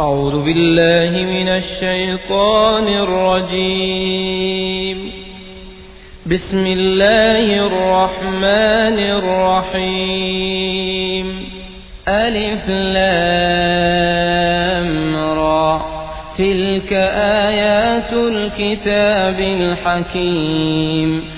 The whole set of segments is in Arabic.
أعوذ بالله من الشيطان الرجيم. بسم الله الرحمن الرحيم. ألف لام را. تلك آيات الكتاب الحكيم.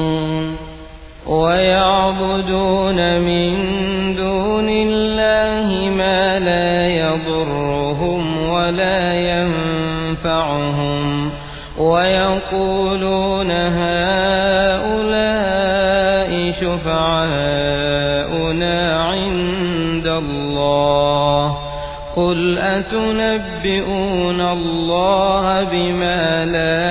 ويعبدون من دون الله ما لا يضرهم ولا ينفعهم. ويقولون هؤلاء شفعاؤنا عند الله. قل أتنبئون الله بما لا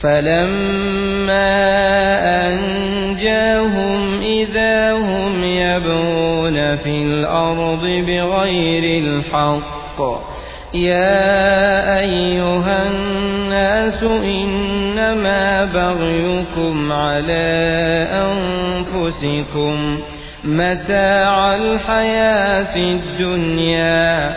فلما أنجاهم إذا هم يَبْغُونَ في الأرض بغير الحق يا أيها الناس إنما بغيكم على أنفسكم متاع الحياة الدنيا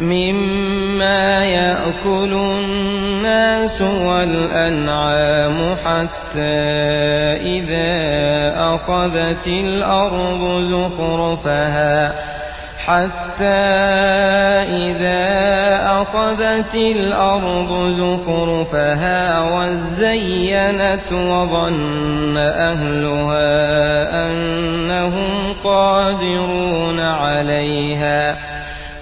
مما يأكل الناس والأنعام حتى إذا أخذت الأرض زخرفها. حتى إذا أخذت الأرض زخرفها وزينت وظن أهلها أنهم قادرون عليها.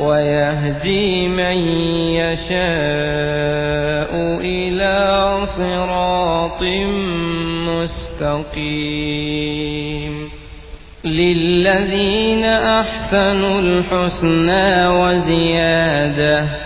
ويهدي من يشاء إلى صراط مستقيم. للذين أحسنوا الحسنى وزيادة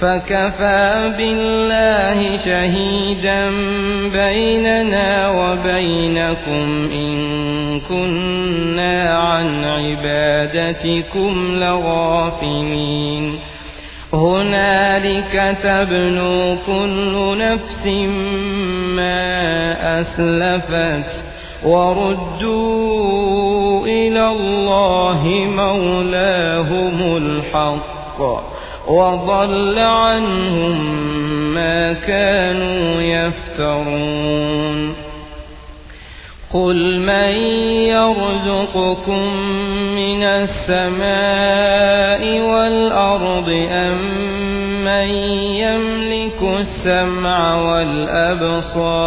فكفى بالله شهيدا بيننا وبينكم إن كنا عن عبادتكم لغافلين. هنالك تبنو كل نفس ما أسلفت وردوا إلى الله مولاهم الحق. وضل عنهم ما كانوا يفترون. قل من يرزقكم من السماء والأرض أم من يملك السمع والأبصار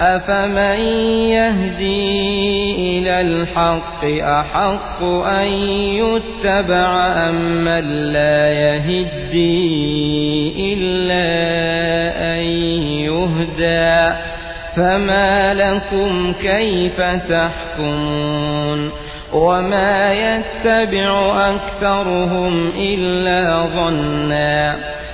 أفمن يهدي إلى الحق أحق أن يتبع أم لا يهدي إلا أن يهدى فما لكم كيف تحكمون وما يتبع أكثرهم إلا ظنّا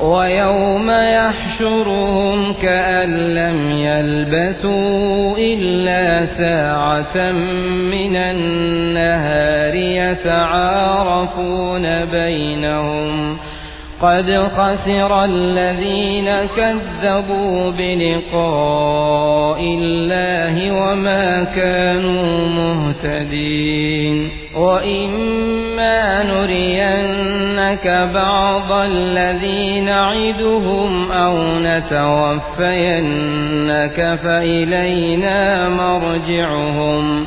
ويوم يحشرهم كأن لم يلبثوا إلا ساعة من النهار يتعارفون بينهم قد خسر الذين كذبوا بلقاء الله وما كانوا مهتدين وإما نرينك بعض الذي نعدهم أو نتوفينك فإلينا مرجعهم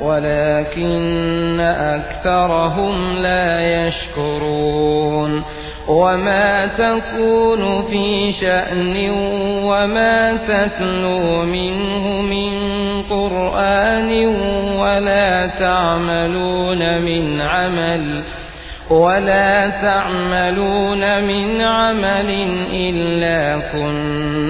ولكن أكثرهم لا يشكرون. وما تكون في شأن وما تتلو منه من قرآن ولا تعملون من عمل ولا تعملون من عمل إلا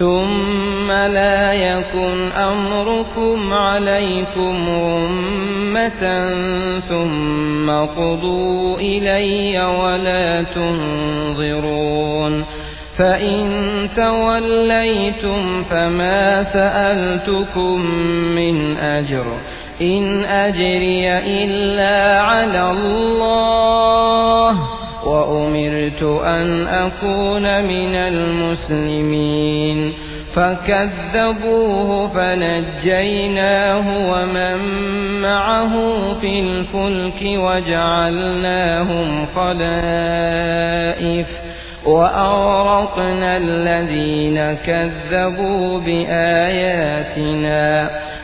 ثم لا يكن أمركم عليكم غمة ثم قضوا إلي ولا تنظرون فإن توليتم فما سألتكم من أجر إن أجري إلا على الله وأمرت أن أكون من المسلمين. فكذبوه فنجيناه ومن معه في الفلك وجعلناهم خلائف. وأغرقنا الذين كذبوا بآياتنا.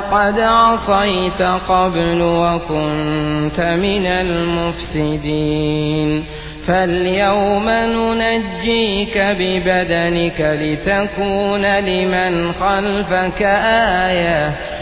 وقد عصيت قبل وكنت من المفسدين. فاليوم ننجيك ببدنك لتكون لمن خلفك آية.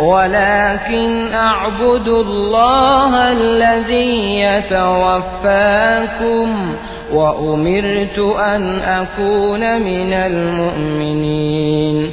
ولكن أعبد الله الذي يتوفاكم وأمرت أن أكون من المؤمنين.